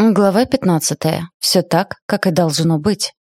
Глава 15. Все так, как и должно быть.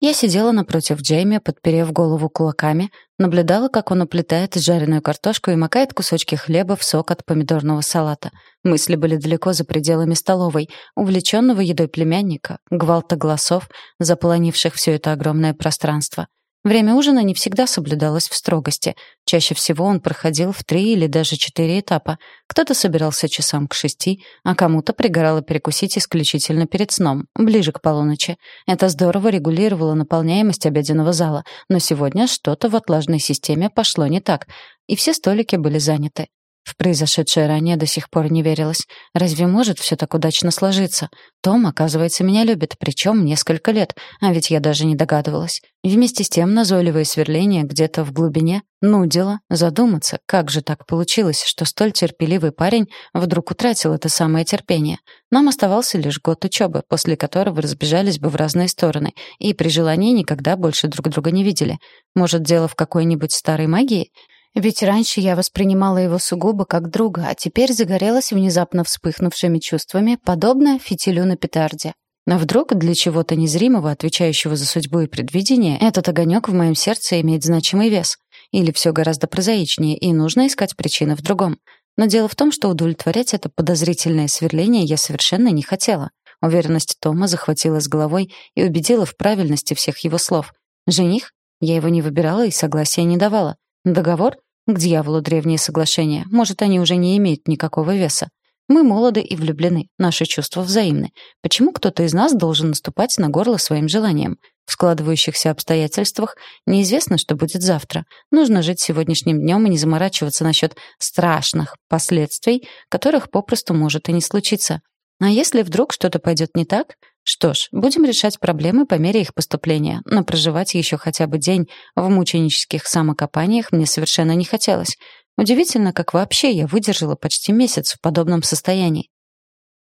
Я сидела напротив Джейми, подперев голову кулаками, наблюдала, как он уплетает жареную картошку и макает кусочки хлеба в сок от помидорного салата. Мысли были далеко за пределами столовой, увлеченного едой племянника, гвалта голосов, заполонивших все это огромное пространство. Время ужина не всегда соблюдалось в строгости. Чаще всего он проходил в три или даже четыре этапа. Кто-то собирался часам к шести, а кому-то пригорало перекусить исключительно перед сном, ближе к полуночи. Это здорово регулировало наполняемость обеденного зала, но сегодня что-то в отлажной системе пошло не так, и все столики были заняты. В произошедшее ранее до сих пор не верилось. Разве может все так удачно сложиться? Том, оказывается, меня любит, причем несколько лет, а ведь я даже не догадывалась. И вместе с тем назойливое сверление где-то в глубине нудило задуматься, как же так получилось, что столь терпеливый парень вдруг утратил это самое терпение. Нам оставался лишь год учебы, после которого разбежались бы в разные стороны, и при желании никогда больше друг друга не видели. Может, дело в какой-нибудь старой магии? Ведь раньше я воспринимала его сугубо как друга, а теперь загорелась внезапно вспыхнувшими чувствами, подобно фитилю на петарде. Но вдруг для чего-то незримого, отвечающего за судьбу и предвидение, этот огонек в моем сердце имеет значимый вес. Или все гораздо прозаичнее, и нужно искать причины в другом. Но дело в том, что удовлетворять это подозрительное сверление я совершенно не хотела. Уверенность Тома захватила с головой и убедила в правильности всех его слов. Жених? Я его не выбирала и согласия не давала. Договор? К дьяволу древние соглашения. Может, они уже не имеют никакого веса. Мы молоды и влюблены, наши чувства взаимны. Почему кто-то из нас должен наступать на горло своим желанием? В складывающихся обстоятельствах неизвестно, что будет завтра. Нужно жить сегодняшним днем и не заморачиваться насчет страшных последствий, которых попросту может и не случиться. А если вдруг что-то пойдет не так, что ж, будем решать проблемы по мере их поступления, но проживать еще хотя бы день в мученических самокопаниях мне совершенно не хотелось. Удивительно, как вообще я выдержала почти месяц в подобном состоянии.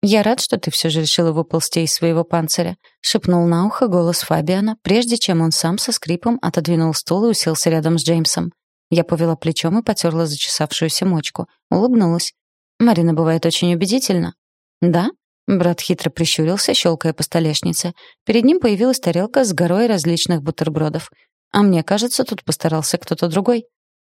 «Я рад, что ты все же решила выползти из своего панциря», — шепнул на ухо голос Фабиана, прежде чем он сам со скрипом отодвинул стул и уселся рядом с Джеймсом. Я повела плечом и потерла зачесавшуюся мочку. Улыбнулась. «Марина бывает очень убедительна». «Да?» Брат хитро прищурился, щелкая по столешнице. Перед ним появилась тарелка с горой различных бутербродов. А мне кажется, тут постарался кто-то другой.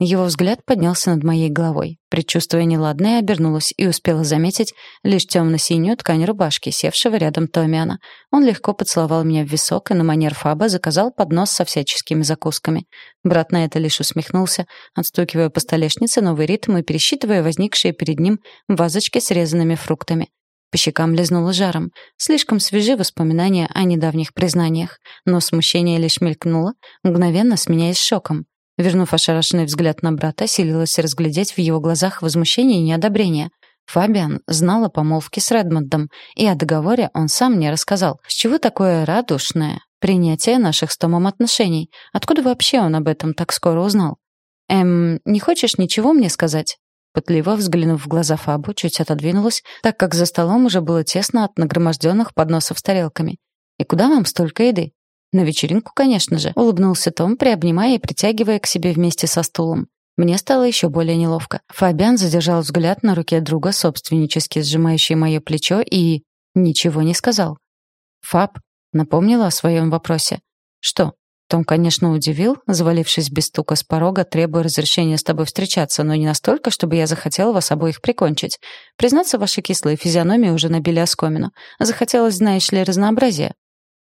Его взгляд поднялся над моей головой. Предчувствуя неладное, обернулась и успела заметить лишь темно-синюю ткань рубашки, севшего рядом Томиана. Он легко поцеловал меня в висок и на манер Фаба заказал поднос со всяческими закусками. Брат на это лишь усмехнулся, отстукивая по столешнице новый ритм и пересчитывая возникшие перед ним вазочки с резанными фруктами. По щекам лизнуло жаром. Слишком свежи воспоминания о недавних признаниях. Но смущение лишь мелькнуло, мгновенно сменяясь шоком. Вернув ошарашенный взгляд на брата, силилась разглядеть в его глазах возмущение и неодобрение. Фабиан знал о помолвке с Редмондом, и о договоре он сам мне рассказал. С чего такое радушное принятие наших с Томом отношений? Откуда вообще он об этом так скоро узнал? «Эм, не хочешь ничего мне сказать?» Пытливо взглянув в глаза Фабу, чуть отодвинулась, так как за столом уже было тесно от нагроможденных подносов с тарелками. «И куда вам столько еды?» «На вечеринку, конечно же», — улыбнулся Том, приобнимая и притягивая к себе вместе со стулом. Мне стало еще более неловко. Фабиан задержал взгляд на руке друга, собственнически сжимающей мое плечо, и... ничего не сказал. «Фаб», — напомнила о своем вопросе. «Что?» Том, конечно, удивил, завалившись без стука с порога, требуя разрешения с тобой встречаться, но не настолько, чтобы я захотела вас обоих прикончить. Признаться, ваши кислые физиономии уже набили оскомину. Захотелось, знаешь ли, разнообразия.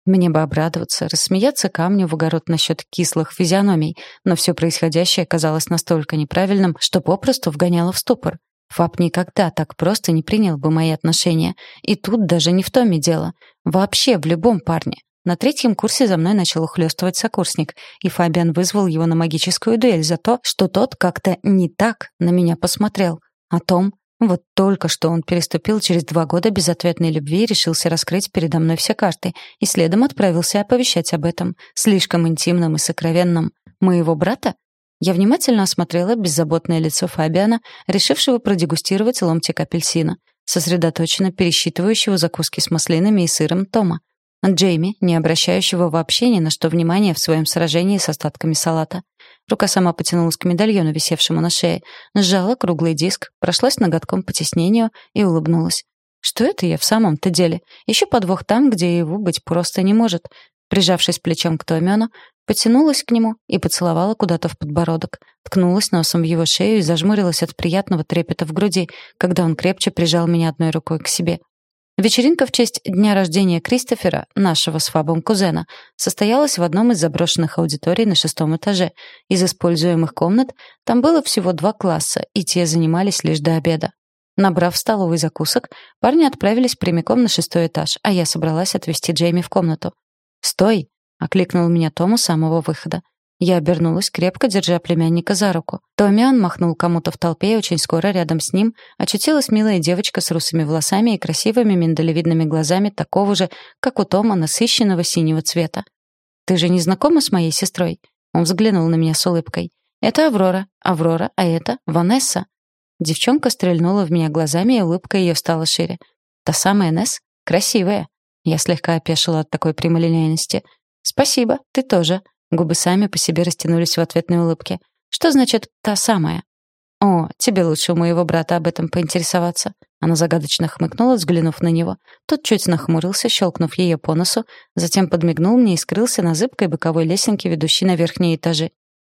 Мне бы обрадоваться, рассмеяться камню в огород насчет кислых физиономий, но все происходящее казалось настолько неправильным, что попросту вгоняло в ступор. Фаб никогда так просто не принял бы мои отношения. И тут даже не в том и дело. Вообще в любом парне. На третьем курсе за мной начал ухлёстывать сокурсник, и Фабиан вызвал его на магическую дуэль за то, что тот как-то не так на меня посмотрел. О том, вот только что он переступил через два года безответной любви и решился раскрыть передо мной все карты, и следом отправился оповещать об этом, слишком интимном и сокровенном. Моего брата? Я внимательно осмотрела беззаботное лицо Фабиана, решившего продегустировать ломтик апельсина, сосредоточенно пересчитывающего закуски с маслинами и сыром Тома. Джейми, не обращающего вообще ни на что внимания в своем сражении с остатками салата. Рука сама потянулась к медальону, висевшему на шее, сжала круглый диск, прошлась ноготком по тиснению и улыбнулась. Что это я в самом-то деле? Еще подвох там, где его быть просто не может. Прижавшись плечом к Томиону, потянулась к нему и поцеловала куда-то в подбородок, ткнулась носом в его шею и зажмурилась от приятного трепета в груди, когда он крепче прижал меня одной рукой к себе. Вечеринка в честь дня рождения Кристофера, нашего с Фабом кузена, состоялась в одном из заброшенных аудиторий на шестом этаже. Из используемых комнат там было всего два класса, и те занимались лишь до обеда. Набрав в столовой закусок, парни отправились прямиком на шестой этаж, а я собралась отвезти Джейми в комнату. «Стой!» — окликнул меня Том у самого выхода. Я обернулась, крепко держа племянника за руку. Томиан махнул кому-то в толпе, и очень скоро рядом с ним очутилась милая девочка с русыми волосами и красивыми миндалевидными глазами такого же, как у Тома, насыщенного синего цвета. «Ты же не знакома с моей сестрой?» Он взглянул на меня с улыбкой. «Это Аврора. Аврора, а это Ванесса». Девчонка стрельнула в меня глазами, и улыбка ее стала шире. «Та самая Несс? Красивая». Я слегка опешила от такой прямолинейности. «Спасибо, ты тоже». Губы сами по себе растянулись в ответной улыбке. «Что значит «та самая»?» «О, тебе лучше у моего брата об этом поинтересоваться». Она загадочно хмыкнула, взглянув на него. Тот чуть нахмурился, щелкнув ее по носу, затем подмигнул мне и скрылся на зыбкой боковой лесенке, ведущей на верхние этажи.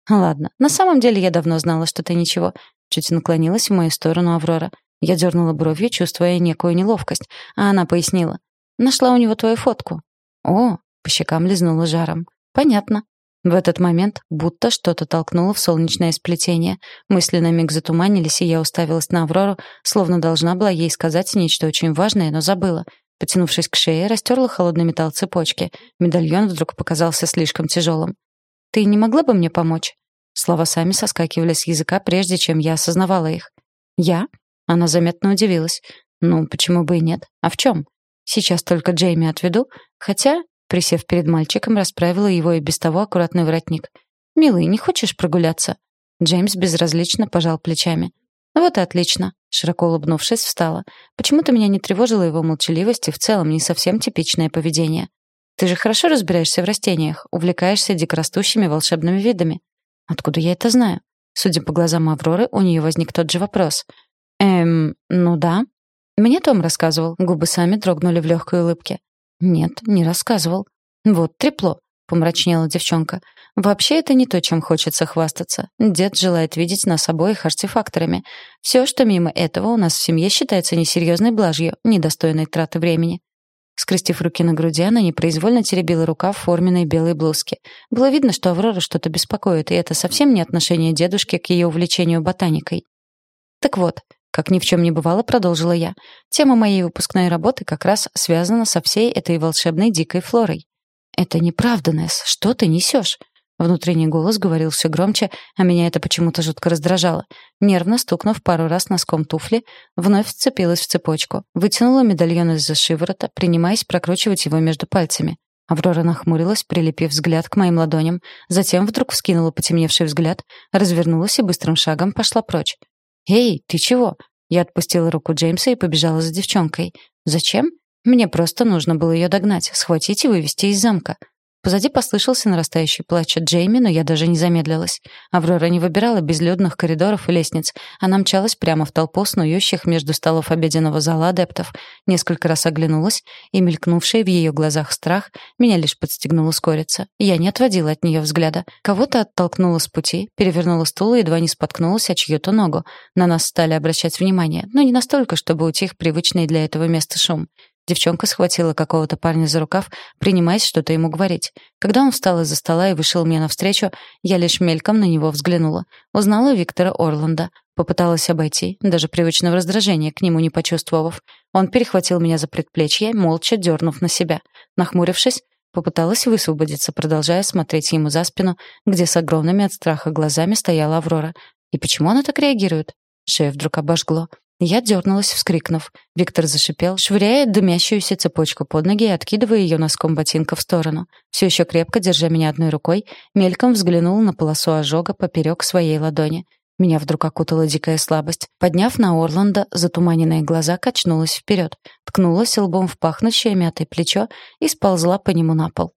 «Ладно, на самом деле я давно знала, что ты ничего. Чуть наклонилась в мою сторону Аврора. Я дернула бровью, чувствуя некую неловкость, а она пояснила. «Нашла у него твою фотку». «О!» — по щекам лизнула жаром. «Понятно». В этот момент будто что-то толкнуло в солнечное сплетение. Мысли на миг затуманились, и я уставилась на Аврору, словно должна была ей сказать нечто очень важное, но забыла. Потянувшись к шее, растерла холодный металл цепочки. Медальон вдруг показался слишком тяжелым. «Ты не могла бы мне помочь?» Слова сами соскакивали с языка, прежде чем я осознавала их. «Я?» Она заметно удивилась. «Ну, почему бы и нет? А в чем? Сейчас только Джейми отведу, хотя, присев перед мальчиком, расправила его и без того аккуратный воротник. «Милый, не хочешь прогуляться?» Джеймс безразлично пожал плечами. «Вот и отлично», — широко улыбнувшись, встала. Почему-то меня не тревожила его молчаливость и в целом не совсем типичное поведение. «Ты же хорошо разбираешься в растениях, увлекаешься дикорастущими волшебными видами. Откуда я это знаю? Судя по глазам Авроры, у нее возник тот же вопрос. Эм, ну да. Мне Том рассказывал. Губы сами дрогнули в легкой улыбке. Нет, не рассказывал. Вот трепло, помрачнела девчонка. Вообще это не то, чем хочется хвастаться. Дед желает видеть нас обоих артефакторами. Все, что мимо этого у нас в семье считается несерьезной блажью, недостойной траты времени. Скрестив руки на груди, она непроизвольно теребила рука в форменной белой блузке. Было видно, что Аврора что-то беспокоит, и это совсем не отношение дедушки к ее увлечению ботаникой. Так вот, как ни в чем не бывало, продолжила я. Тема моей выпускной работы как раз связана со всей этой волшебной дикой флорой. «Это неправда, Несс. Что ты несешь?» Внутренний голос говорил все громче, а меня это почему-то жутко раздражало. Нервно стукнув пару раз носком туфли, вновь вцепилась в цепочку, вытянула медальон из-за шиворота, принимаясь прокручивать его между пальцами. Аврора нахмурилась, прилепив взгляд к моим ладоням, затем вдруг вскинула потемневший взгляд, развернулась и быстрым шагом пошла прочь. «Эй, ты чего?» Я отпустила руку Джеймса и побежала за девчонкой. «Зачем?» Мне просто нужно было ее догнать, схватить и вывести из замка. Позади послышался нарастающий плач от Джейми, но я даже не замедлилась. Аврора не выбирала безлюдных коридоров и лестниц. Она мчалась прямо в толпу снующих между столов обеденного зала адептов. Несколько раз оглянулась, и мелькнувший в ее глазах страх меня лишь подстегнул ускориться. Я не отводила от нее взгляда. Кого-то оттолкнула с пути, перевернула стул и едва не споткнулась о чью-то ногу. На нас стали обращать внимание, но не настолько, чтобы утих привычный для этого места шум. Девчонка схватила какого-то парня за рукав, принимаясь что-то ему говорить. Когда он встал из-за стола и вышел мне навстречу, я лишь мельком на него взглянула. Узнала Виктора Орланда. Попыталась обойти, даже привычного раздражения к нему не почувствовав. Он перехватил меня за предплечье, молча дернув на себя. Нахмурившись, попыталась высвободиться, продолжая смотреть ему за спину, где с огромными от страха глазами стояла Аврора. И почему она так реагирует? Шею вдруг обожгло. Я дернулась, вскрикнув. Виктор зашипел, швыряя дымящуюся цепочку под ноги и откидывая ее носком ботинка в сторону. Все еще крепко, держа меня одной рукой, мельком взглянул на полосу ожога поперек своей ладони. Меня вдруг окутала дикая слабость. Подняв на Орланда затуманенные глаза, качнулась вперед, ткнулась лбом в пахнущее мятой плечо и сползла по нему на пол.